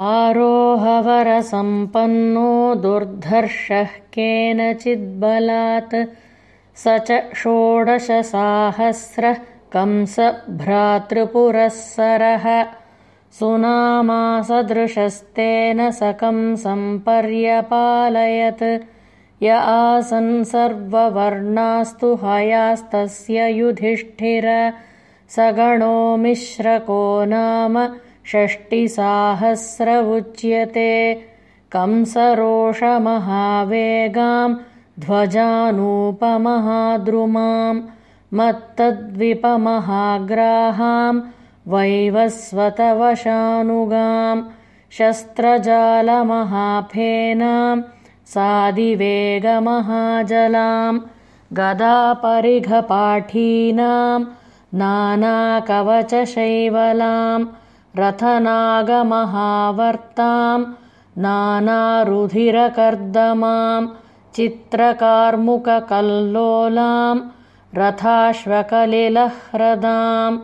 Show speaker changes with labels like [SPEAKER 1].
[SPEAKER 1] आरोहवरसम्पन्नो दुर्धर्षः केनचिद्बलात्। स च षोडशसाहस्रः कंसभ्रातृपुरःसरः। सुनामासदृशस्तेन स कंसम्पर्यपालयत् य आसन् सर्ववर्णास्तु हयास्तस्य युधिष्ठिर। स गणो मिश्रको नाम षष्टिसाहस्र उच्यते कंसरोषमहावेगाम् ध्वजानूपमहाद्रुमाम् मत्तद्विपमहाग्राहाम् वैवस्वतवशानुगाम् शस्त्रजालमहाफेनाम् सादिवेगमहाजलाम् गदापरिघपाठीनाम् नानाकवचशैवलाम् रथनागमहावर्ताम् नानारुधिरकर्दमाम् चित्रकार्मुककल्लोलाम् रथाश्वकलिलह्रदाम्